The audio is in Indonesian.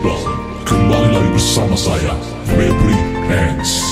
Simple Kembali lagi bersama saya Febri Hanks